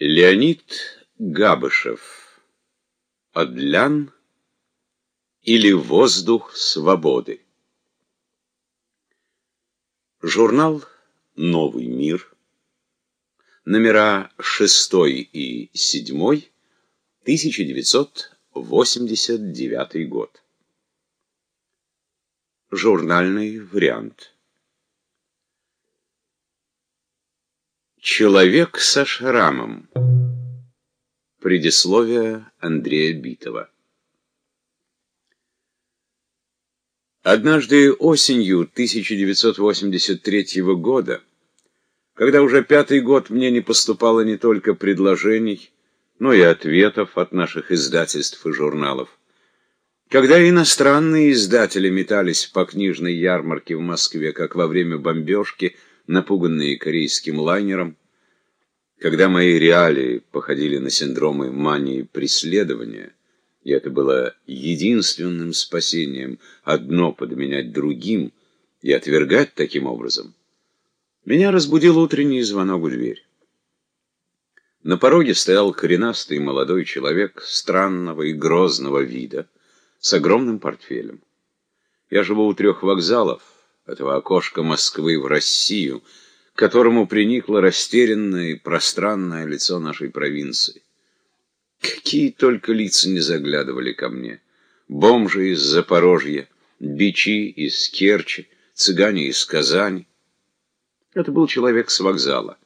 Леонид Габышев «Одлян или воздух свободы» Журнал «Новый мир», номера 6 и 7, 1989 год. Журнальный вариант. Человек со шрамом. Предисловие Андрея Битова. Однажды осенью 1983 года, когда уже пятый год мне не поступало не только предложений, но и ответов от наших издательств и журналов, когда иностранные издатели метались по книжной ярмарке в Москве, как во время бомбежки, напуганные корейским лайнером, когда мои реалии походили на синдромы мании преследования, и это было единственным спасением одно подменять другим и отвергать таким образом, меня разбудил утренний звонок в дверь. На пороге стоял коренастый молодой человек странного и грозного вида с огромным портфелем. Я живу у трех вокзалов, этого окошка Москвы в Россию, которому приникло растерянное и пространное лицо нашей провинции. Какие только лица не заглядывали ко мне. Бомжи из Запорожья, бичи из Керчи, цыгане из Казани. Это был человек с вокзала.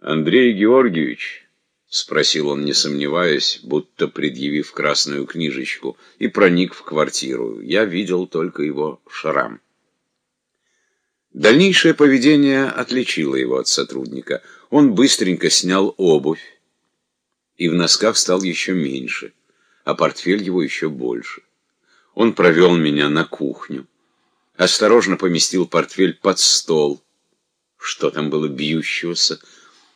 «Андрей Георгиевич», — спросил он, не сомневаясь, будто предъявив красную книжечку, и проник в квартиру. Я видел только его шрам. Дальнейшее поведение отличило его от сотрудника. Он быстренько снял обувь, и в носках стал еще меньше, а портфель его еще больше. Он провел меня на кухню, осторожно поместил портфель под стол, что там было бьющегося,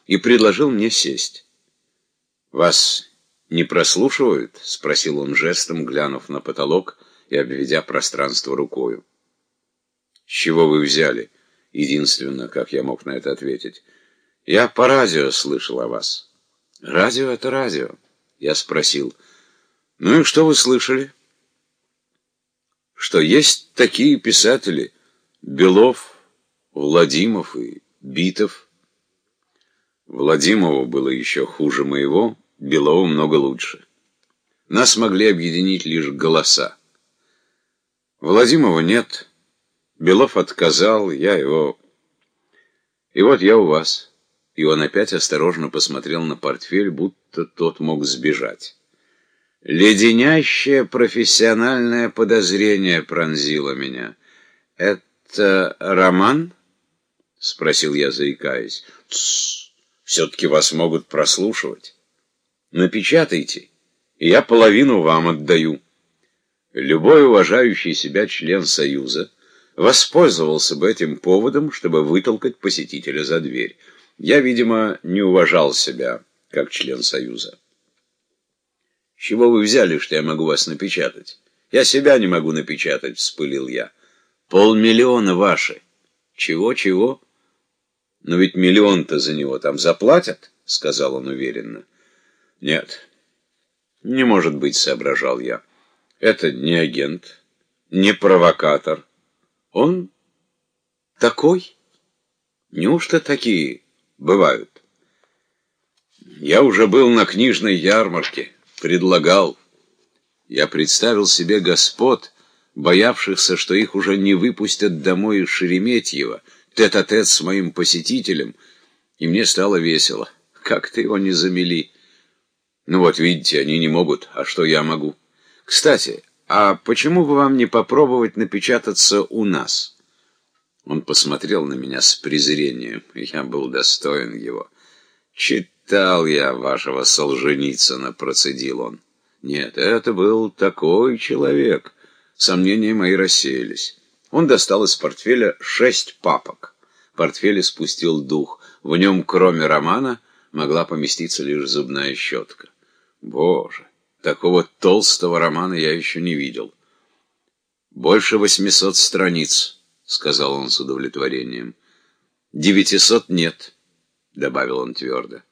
и предложил мне сесть. «Вас не прослушивают?» — спросил он жестом, глянув на потолок и обведя пространство рукою. «С чего вы взяли?» Единственно, как я мог на это ответить. «Я по радио слышал о вас». «Радио — это радио», — я спросил. «Ну и что вы слышали?» «Что есть такие писатели — Белов, Владимов и Битов». Владимову было еще хуже моего, Белову много лучше. Нас могли объединить лишь голоса. Владимова нет, Белов отказал, я его... И вот я у вас. И он опять осторожно посмотрел на портфель, будто тот мог сбежать. Леденящее профессиональное подозрение пронзило меня. «Это роман?» — спросил я, заикаясь. «Тссс, все-таки вас могут прослушивать. Напечатайте, и я половину вам отдаю. Любой уважающий себя член Союза — воспользовался бы этим поводом, чтобы вытолкать посетителя за дверь. Я, видимо, не уважал себя как член Союза. «С чего вы взяли, что я могу вас напечатать?» «Я себя не могу напечатать», — вспылил я. «Полмиллиона ваши». «Чего-чего?» «Но ведь миллион-то за него там заплатят», — сказал он уверенно. «Нет, не может быть», — соображал я. «Это не агент, не провокатор». Он такой? Неужто такие бывают? Я уже был на книжной ярмарке, предлагал. Я представил себе господ, боявшихся, что их уже не выпустят домой из Шереметьево, тет-а-тет -тет с моим посетителем, и мне стало весело. Как-то его не замели. Ну вот, видите, они не могут, а что я могу? Кстати, «А почему бы вам не попробовать напечататься у нас?» Он посмотрел на меня с презрением. Я был достоин его. «Читал я вашего Солженицына», — процедил он. «Нет, это был такой человек». Сомнения мои рассеялись. Он достал из портфеля шесть папок. Портфель спустил дух. В нем, кроме романа, могла поместиться лишь зубная щетка. Боже! Такого толстого романа я еще не видел. «Больше восьмисот страниц», — сказал он с удовлетворением. «Девятисот нет», — добавил он твердо.